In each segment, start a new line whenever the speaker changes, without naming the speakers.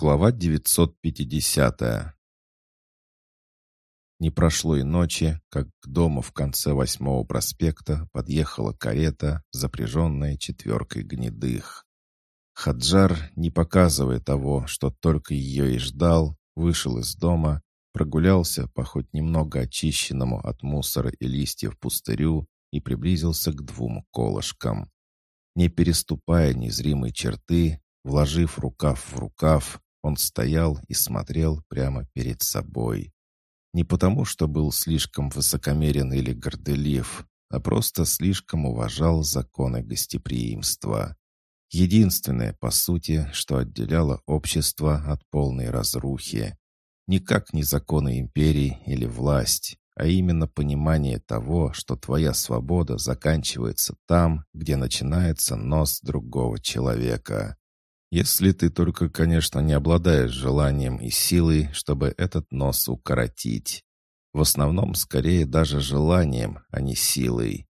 Глава 950 Не прошло и ночи, как к дому в конце восьмого проспекта подъехала карета, запряженная четверкой гнедых. Хаджар, не показывая того, что только ее и ждал, вышел из дома, прогулялся по хоть немного очищенному от мусора и листьев пустырю и приблизился к двум колышкам. Не переступая незримой черты, Вложив рукав в рукав, он стоял и смотрел прямо перед собой. Не потому, что был слишком высокомерен или горделив, а просто слишком уважал законы гостеприимства. Единственное, по сути, что отделяло общество от полной разрухи. Никак не законы империи или власть, а именно понимание того, что твоя свобода заканчивается там, где начинается нос другого человека. Если ты только, конечно, не обладаешь желанием и силой, чтобы этот нос укоротить. В основном, скорее, даже желанием, а не силой.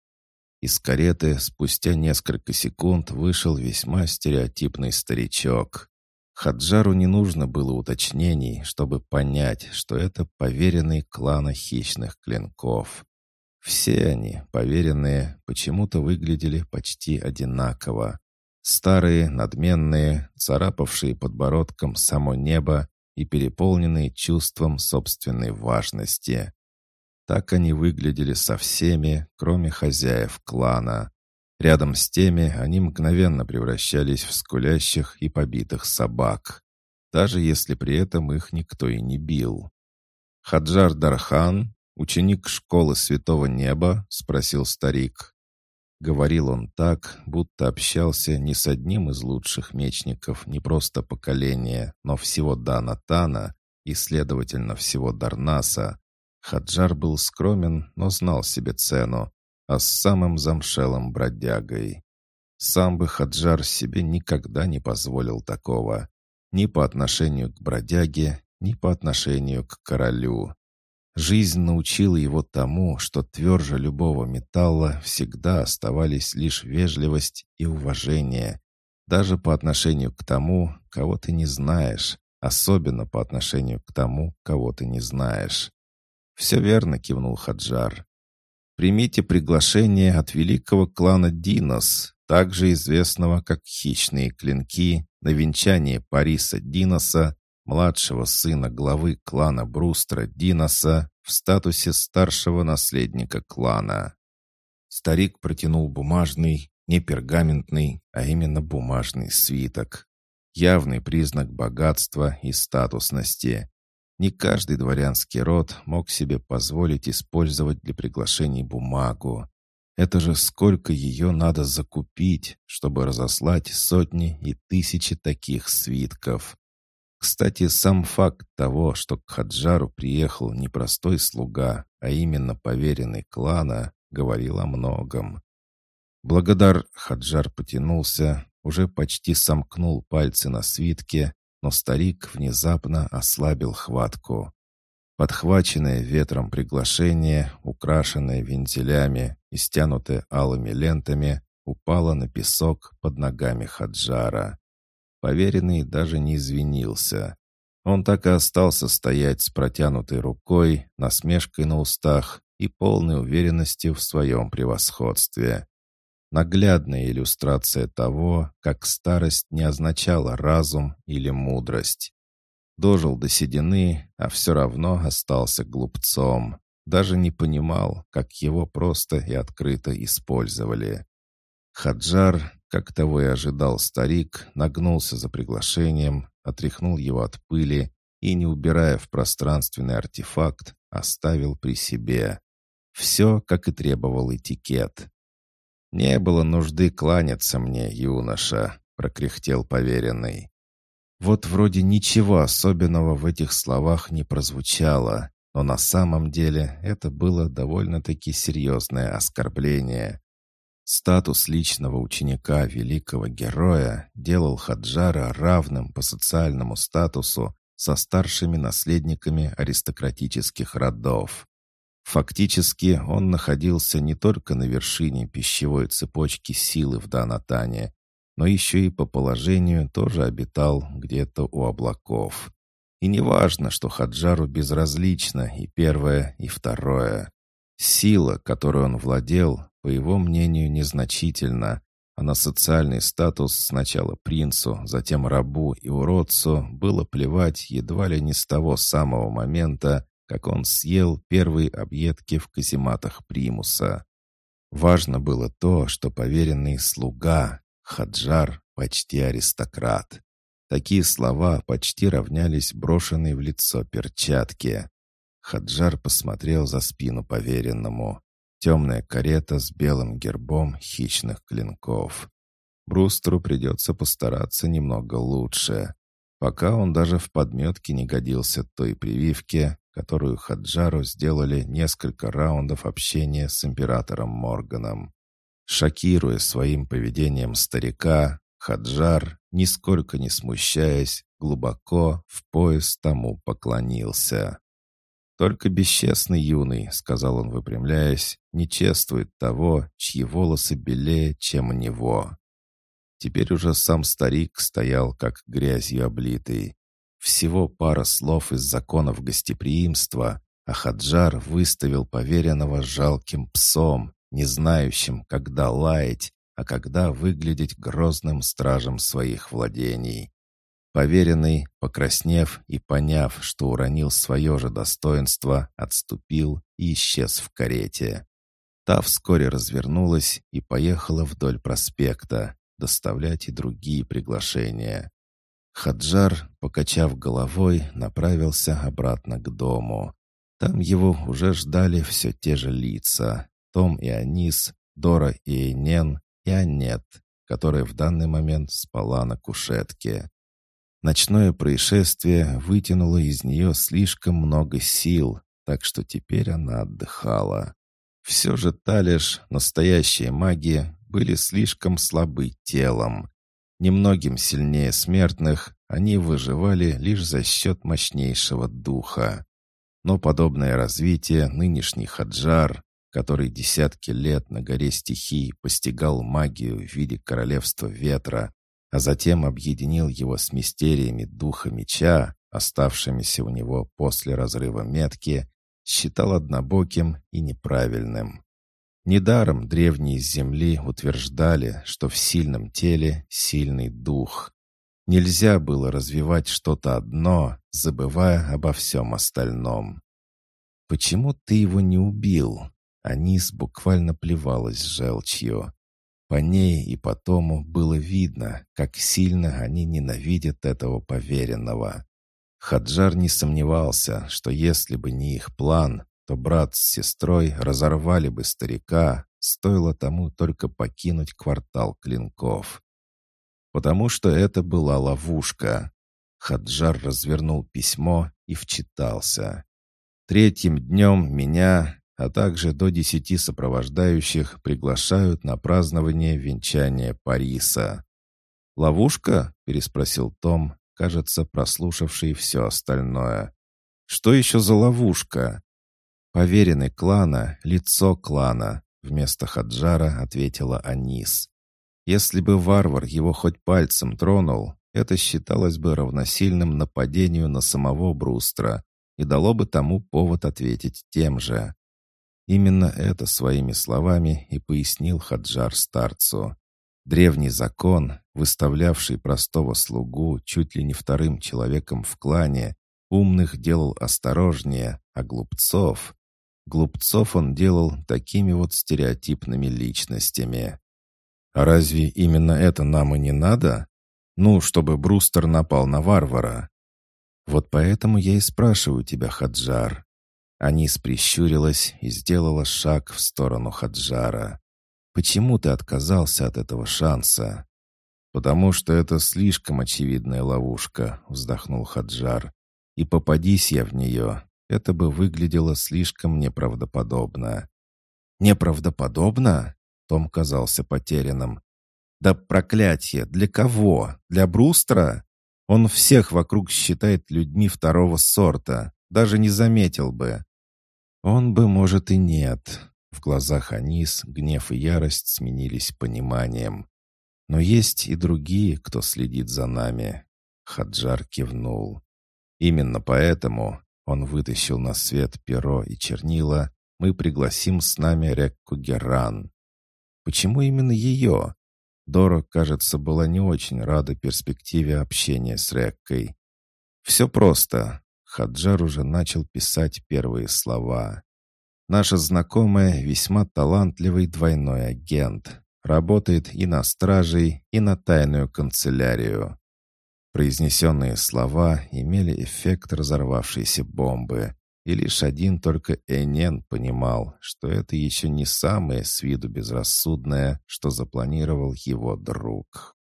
Из кареты спустя несколько секунд вышел весьма стереотипный старичок. Хаджару не нужно было уточнений, чтобы понять, что это поверенный клана хищных клинков. Все они, поверенные, почему-то выглядели почти одинаково. Старые, надменные, царапавшие подбородком само небо и переполненные чувством собственной важности. Так они выглядели со всеми, кроме хозяев клана. Рядом с теми они мгновенно превращались в скулящих и побитых собак, даже если при этом их никто и не бил. «Хаджар Дархан, ученик школы Святого Неба?» — спросил старик. Говорил он так, будто общался не с одним из лучших мечников не просто поколения, но всего Данатана и, следовательно, всего Дарнаса. Хаджар был скромен, но знал себе цену, а с самым замшелым бродягой. Сам бы Хаджар себе никогда не позволил такого. Ни по отношению к бродяге, ни по отношению к королю. Жизнь научила его тому, что тверже любого металла всегда оставались лишь вежливость и уважение, даже по отношению к тому, кого ты не знаешь, особенно по отношению к тому, кого ты не знаешь. «Все верно», — кивнул Хаджар. «Примите приглашение от великого клана Динос, также известного как Хищные Клинки, на венчание Париса Диноса младшего сына главы клана Брустра Диноса в статусе старшего наследника клана. Старик протянул бумажный, не пергаментный, а именно бумажный свиток. Явный признак богатства и статусности. Не каждый дворянский род мог себе позволить использовать для приглашений бумагу. Это же сколько ее надо закупить, чтобы разослать сотни и тысячи таких свитков. Кстати, сам факт того, что к Хаджару приехал не простой слуга, а именно поверенный клана, говорил о многом. Благодар Хаджар потянулся, уже почти сомкнул пальцы на свитке, но старик внезапно ослабил хватку. Подхваченное ветром приглашение, украшенное вензелями и стянутое алыми лентами, упало на песок под ногами Хаджара. Поверенный даже не извинился. Он так и остался стоять с протянутой рукой, насмешкой на устах и полной уверенностью в своем превосходстве. Наглядная иллюстрация того, как старость не означала разум или мудрость. Дожил до седины, а все равно остался глупцом. Даже не понимал, как его просто и открыто использовали. Хаджар, как того и ожидал старик, нагнулся за приглашением, отряхнул его от пыли и, не убирая в пространственный артефакт, оставил при себе. Все, как и требовал этикет. «Не было нужды кланяться мне, юноша», — прокряхтел поверенный. Вот вроде ничего особенного в этих словах не прозвучало, но на самом деле это было довольно-таки серьезное оскорбление. Статус личного ученика великого героя делал Хаджара равным по социальному статусу со старшими наследниками аристократических родов. Фактически он находился не только на вершине пищевой цепочки силы в Данатане, но еще и по положению тоже обитал где-то у облаков. И не важно, что Хаджару безразлично и первое, и второе. Сила, которой он владел, по его мнению, незначительна, а на социальный статус сначала принцу, затем рабу и уродцу было плевать едва ли не с того самого момента, как он съел первые объедки в казематах примуса. Важно было то, что поверенный слуга, Хаджар, почти аристократ. Такие слова почти равнялись брошенной в лицо перчатке. Хаджар посмотрел за спину поверенному. Темная карета с белым гербом хищных клинков. Брустеру придется постараться немного лучше. Пока он даже в подметке не годился той прививке, которую Хаджару сделали несколько раундов общения с императором Морганом. Шокируя своим поведением старика, Хаджар, нисколько не смущаясь, глубоко в пояс тому поклонился. «Только бесчестный юный», — сказал он, выпрямляясь, — «не чествует того, чьи волосы белее, чем у него». Теперь уже сам старик стоял, как грязью облитый. Всего пара слов из законов гостеприимства, а Хаджар выставил поверенного жалким псом, не знающим, когда лаять, а когда выглядеть грозным стражем своих владений. Поверенный, покраснев и поняв, что уронил свое же достоинство, отступил и исчез в карете. Та вскоре развернулась и поехала вдоль проспекта, доставлять и другие приглашения. Хаджар, покачав головой, направился обратно к дому. Там его уже ждали все те же лица. Том и Анис, Дора и Эйнен, и Аннет, которая в данный момент спала на кушетке. Ночное происшествие вытянуло из нее слишком много сил, так что теперь она отдыхала. Все же Талиш, настоящие маги, были слишком слабы телом. Немногим сильнее смертных, они выживали лишь за счет мощнейшего духа. Но подобное развитие нынешний Хаджар, который десятки лет на горе стихий постигал магию в виде королевства ветра, а затем объединил его с мистериями духа меча, оставшимися у него после разрыва метки, считал однобоким и неправильным. Недаром древние с земли утверждали, что в сильном теле сильный дух. Нельзя было развивать что-то одно, забывая обо всем остальном. «Почему ты его не убил?» Анис буквально плевалась желчью. По ней и по тому было видно, как сильно они ненавидят этого поверенного. Хаджар не сомневался, что если бы не их план, то брат с сестрой разорвали бы старика, стоило тому только покинуть квартал клинков. Потому что это была ловушка. Хаджар развернул письмо и вчитался. Третьим днем меня, а также до десяти сопровождающих приглашают на празднование венчания Париса. «Ловушка?» — переспросил Том, кажется, прослушавший все остальное. «Что еще за ловушка?» «Поверенный клана, лицо клана», — вместо Хаджара ответила Анис. «Если бы варвар его хоть пальцем тронул, это считалось бы равносильным нападению на самого Брустра и дало бы тому повод ответить тем же. Именно это своими словами и пояснил Хаджар старцу. Древний закон, выставлявший простого слугу чуть ли не вторым человеком в клане, умных делал осторожнее, а глупцов... Глупцов он делал такими вот стереотипными личностями. А разве именно это нам и не надо? Ну, чтобы Брустер напал на варвара. Вот поэтому я и спрашиваю тебя, Хаджар, Анис прищурилась и сделала шаг в сторону Хаджара. «Почему ты отказался от этого шанса?» «Потому что это слишком очевидная ловушка», — вздохнул Хаджар. «И попадись я в нее, это бы выглядело слишком неправдоподобно». «Неправдоподобно?» — Том казался потерянным. «Да проклятие! Для кого? Для Брустра? Он всех вокруг считает людьми второго сорта. Даже не заметил бы. Он бы, может, и нет. В глазах Анис гнев и ярость сменились пониманием. Но есть и другие, кто следит за нами. Хаджар кивнул. Именно поэтому он вытащил на свет перо и чернила. Мы пригласим с нами Рекку Геран. Почему именно ее? Дора, кажется, была не очень рада перспективе общения с Реккой. Все просто. Хаджар уже начал писать первые слова. Наша знакомая весьма талантливый двойной агент. Работает и на стражей, и на тайную канцелярию. Произнесенные слова имели эффект разорвавшейся бомбы, и лишь один только Энен понимал, что это еще не самое с виду безрассудное, что запланировал его друг.